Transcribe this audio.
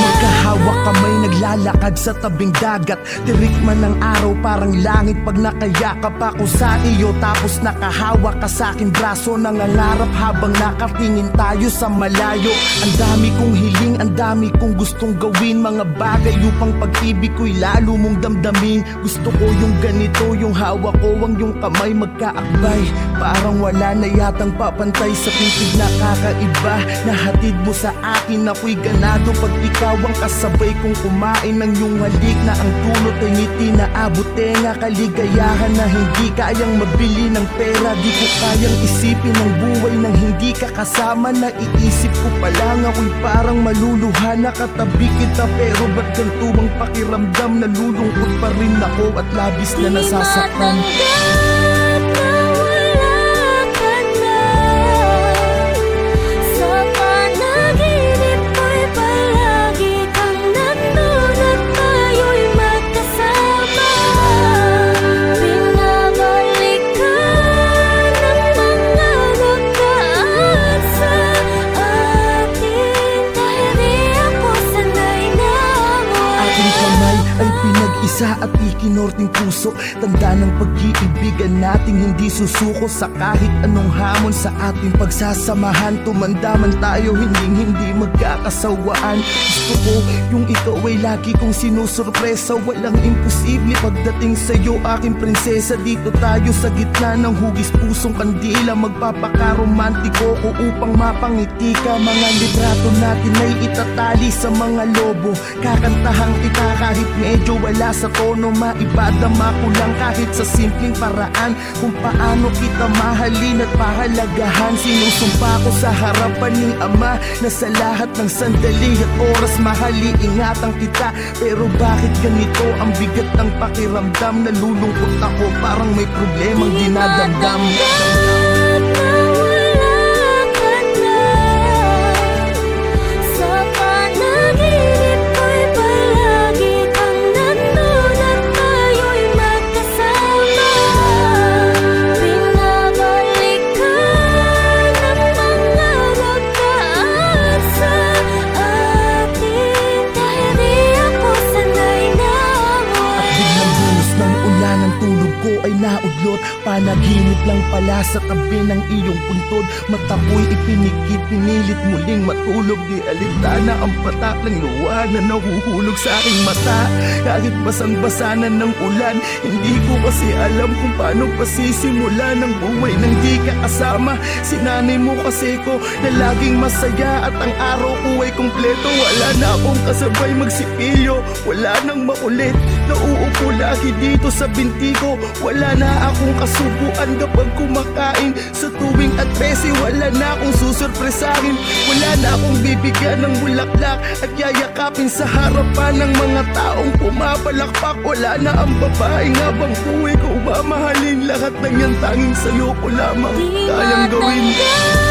my God. Naglalakad sa tabing dagat. Tirik man ng araw parang langit. Pag nakayakap ako sa iyo Tapos nakahawak ka sa aking braso Nangangarap habang nakatingin tayo sa malayo. Ang dami kong hiling, ang dami kong gustong gawin. Mga bagay upang pag-ibig ko'y lalo mong damdamin. Gusto ko yung ganito, yung hawak ko Ang yung kamay magkaakbay. Parang wala na yatang papantay sa pitig na kakaiba Nahatid mo sa akin. Ako'y ganado Pag ikaw ang kasabay kong kumain ng iyong halik Na ang dulot ay ngiti na abot tenga Kaligayahan na hindi kayang mabili ng pera. Di ko kayang isipin ang buhay nang hindi ka kasama. Naiisip ko pa lang ako'y parang maluluha Nakatabi kita. Pero ba't ganito ang pakiramdam? Nalulungkot pa rin ako at labis na nasasaktan. matanggap ay pinag-isa at ikinorting puso. Tanda ng pag-iibigan nating hindi susuko Sa kahit anong hamon sa ating pagsasamahan. Tumanda man tayo hindi hindi magkakasawaan. Gusto ko yung ikaw ay lagi kong sinusurpresa. Walang imposible pagdating sa'yo aking prinsesa. Dito tayo sa gitna ng hugis pusong kandila. Magpapaka-romantiko ko upang mapangiti ka. Mga litrato natin ay itatali sa mga lobo. Kakantahan kita kahit medyo wala sa tono Maibadama ko lang kahit sa simpleng paraan. Kung paano kita mahalin at pahalagahan Sinusumpa ko sa harapan ni Ama Na sa lahat ng sandali at oras mahali ingatan kita. Pero bakit ganito ang bigat ng pakiramdam? Nalulungkot ako parang may problemang dinadamdam. Matanggap naudlot Panaginip lang pala sa tabi ng iyong puntod. Mata ko'y ipinikit, pinilit muling matulog. Di alintana ang patak ng luha na nahuhulog sa aking mata. Kahit basang-basa na ng ulan Hindi ko kasi alam kung paano pasisimula ng buhay nang di ka kasama. Sinanay mo kasi ko na laging masaya At ang araw ko ay kumpleto. Wala na akong kasabay magsipilyo Wala nang makulit Nauupo lagi dito sa binti ko Wala na akong kasubuan kapag kumakain. Sa tuwing at pesi wala na akong susurpresahin. Wala na akong bibigyan ng bulaklak At yayakapin sa harapan ng mga taong pumapalakpak. Wala na ang babaeng habang buhay ko. Mamahalin Lahat ng yan tanging sa'yo ko lamang. Di kayang gawin. matanggap